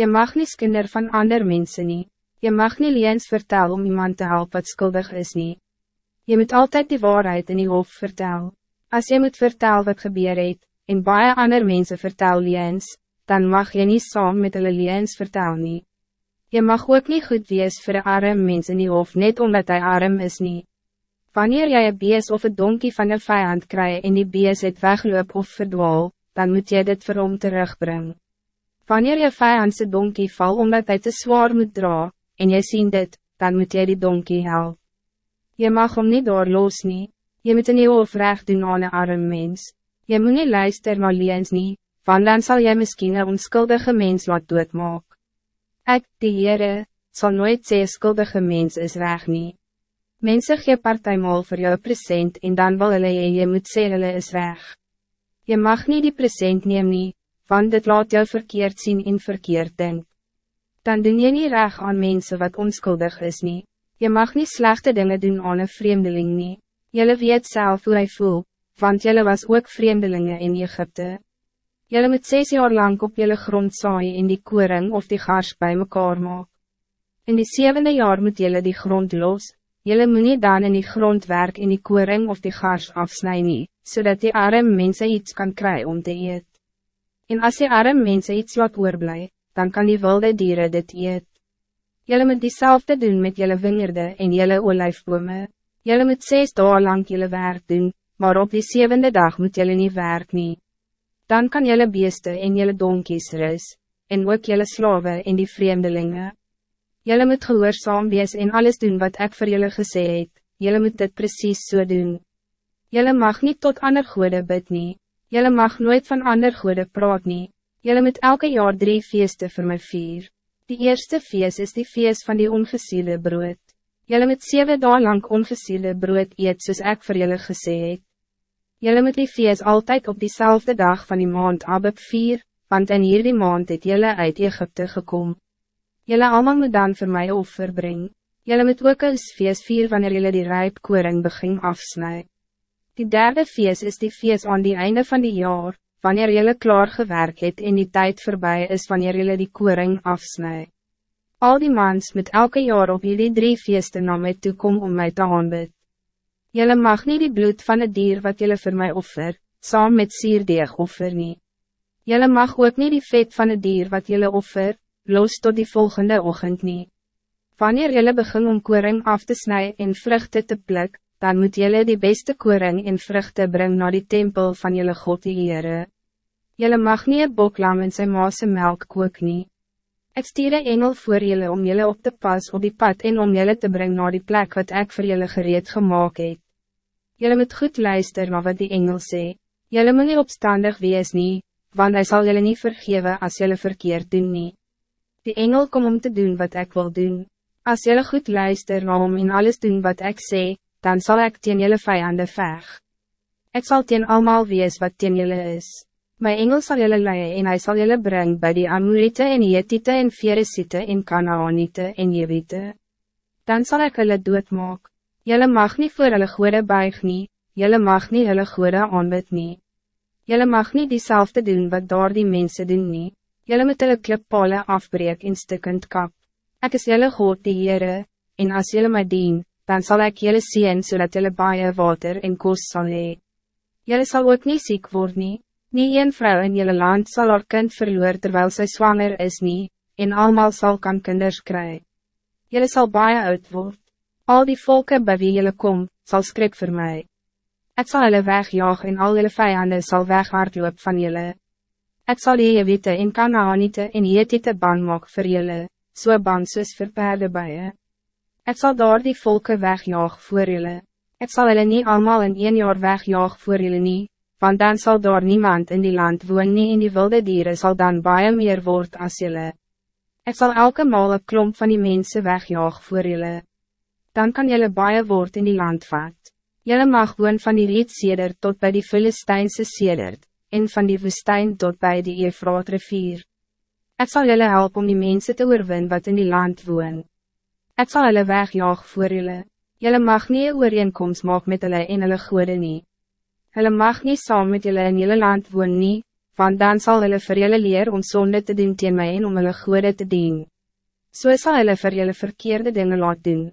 Je mag niet kinder van ander mensen niet. Je mag niet liens vertellen om iemand te helpen wat schuldig is niet. Je moet altijd die waarheid in je hoofd vertellen. Als je moet vertellen wat gebeur het, en baie ander mensen vertel liens, dan mag je niet saam met hulle liens vertel nie. Je mag ook niet goed wees voor de arm mens in die hoofd net omdat hij arm is niet. Wanneer jij een bees of een donkie van een vijand krijgt en die bees het wegloop of verdwaal, dan moet je dit vir hom terugbrengen. Wanneer je vijandse donkie val omdat hij te zwaar moet dra, en je ziet dit, dan moet je die donkie helpen. Je mag hem niet doorloos nie, je moet een hoofd recht doen aan een arm mens. Je moet niet luister maar liens nie, want dan zal jy misschien een onschuldige mens laat doodmaak. Ek, die Heere, sal nooit sê skuldige mens is reg nie. Mense gee partijmal voor jou present en dan wil hulle jy, jy moet sê hulle is reg. Je mag niet die present neem nie, want dit laat jou verkeerd zien en verkeerd denk. Dan doen je niet reg aan mensen wat onschuldig is nie. Je mag niet slechte dingen doen aan een vreemdeling nie. Jelle weet zelf hoe hij voelt, want jelle was ook vreemdelingen in Egypte. Jelle moet zes jaar lang op jelle grond saai in die koring of die gars bij mekaar maak. In die zevende jaar moet jelle die grond los, jelle moet nie dan in die grond werk in die koring of die gars afsnij nie, zodat die arm mensen iets kan krijgen om te eet. En als die arm mensen iets laat oorblij, dan kan die wilde dieren dit eet. Jelle moet diezelfde doen met jelle wingerde en jelle olijfbome. Jelle moet zes dagen lang jelle werk doen, maar op die zevende dag moet jelle niet werk nie. Dan kan jelle beeste en jelle donkies rus, en ook jelle slaven en die vreemdelingen. Jelle moet gehoorzaam wees en alles doen wat ik voor jelle gesê het, jelle moet dit precies zo so doen. Jelle mag niet tot ander goede bid nie, jelle mag nooit van ander goede praat nie, jelle moet elke jaar drie feesten voor mij vier. Die eerste feest is die feest van die ongesiele brood. Jelle moet zeven dagen lang ongesiele brood eet soos ek vir jylle gesê het. Jelle moet die feest altijd op diezelfde dag van die maand Abib vier, want in hierdie maand het jelle uit Egypte gekom. Jelle allemaal moet dan voor mij offer brengen. Jelle moet ook een feest vier wanneer jelle die rijp koring begin afsnij. Die derde feest is die feest aan die einde van die jaar, wanneer jelle klaar gewerk het en die tijd voorbij is wanneer jelle die koring afsnij. Al die mans met elke jaar op jullie drie feesten naar mij toe kom om mij te aanbid. Jelle mag niet die bloed van het dier wat jelle voor mij offer, saam met sierdeeg offer nie. Jelle mag ook niet die vet van het dier wat jelle offer, los tot die volgende ochtend nie. Wanneer jelle begin om koring af te snijden en vruchten te pluk, dan moet jelle die beste koring en vruchten brengen naar die tempel van jelle God die Heere. Jelle mag niet een boklam in zijn maase melk kook nie. Ik stuur een engel voor jullie om jullie op te pas op die pad en om jullie te brengen naar die plek wat ik voor jullie gereed gemaakt heb. Jullie moet goed luisteren naar wat die engel sê. Jullie moet niet opstandig wees nie, want hij zal jullie niet vergeven als jullie verkeerd doen nie. Die engel kom om te doen wat ik wil doen. Als jullie goed luisteren naar om in alles doen wat ik sê, dan zal ik teen jullie vijanden veg. Ik zal teen allemaal wees wat teen jullie is. My engel zal jullie leiden en hij zal jullie brengen bij die Amorite en Jetite en Veresite en Kanaanite en Jewite. Dan zal ik jullie doodmaak. Jullie mag niet voor hulle goede buig nie, jullie mag niet hulle goede aanbid nie. Jullie mag niet diezelfde doen wat door die mensen doen nie. Jullie moet hulle klippale afbreek in stukkend kap. Ik is jullie God die Heere, en als jullie mij dien, dan zal ik jullie zien zodat jullie baie water en koos sal hee. Jullie zal ook niet ziek worden nie. Nie een vrouw in jullie land zal haar kind verloor terwijl zij zwanger is nie, en allemaal zal kan kinders kry. Jullie zal baie oud word. Al die volken bij wie jullie kom, zal skrik voor mij. Ik zal jullie wegjaag en al jullie vijanden zal weghardloop van jullie. Ik zal je witte in Kanaanite en Jetite bang maak voor jullie, so bang soos vir perde bij Ik zal daar die volken wegjaag voor jullie. Ik zal jullie niet allemaal in één jaar wegjaag voor jullie niet want dan zal daar niemand in die land woon nie en die wilde dieren zal dan baie meer word as jylle. Ek sal elke maal een klomp van die mensen wegjaag voor jylle. Dan kan jylle baie word in die land vat. Jylle mag woon van die reedseder tot bij die Filistijnse sedert, en van die woestijn tot bij die Efraat rivier. Ek sal jylle help om die mensen te oorwin wat in die land woon. Ek sal jylle wegjaag voor jylle. Jylle mag nie ooreenkomst maak met hulle en hulle goede nie. Hulle mag niet saam met jullie in jullie land woon nie, want dan zal hulle vir julle leer om zonde te doen teen my en om hulle goede te dien. So sal hulle vir julle verkeerde dingen laat doen.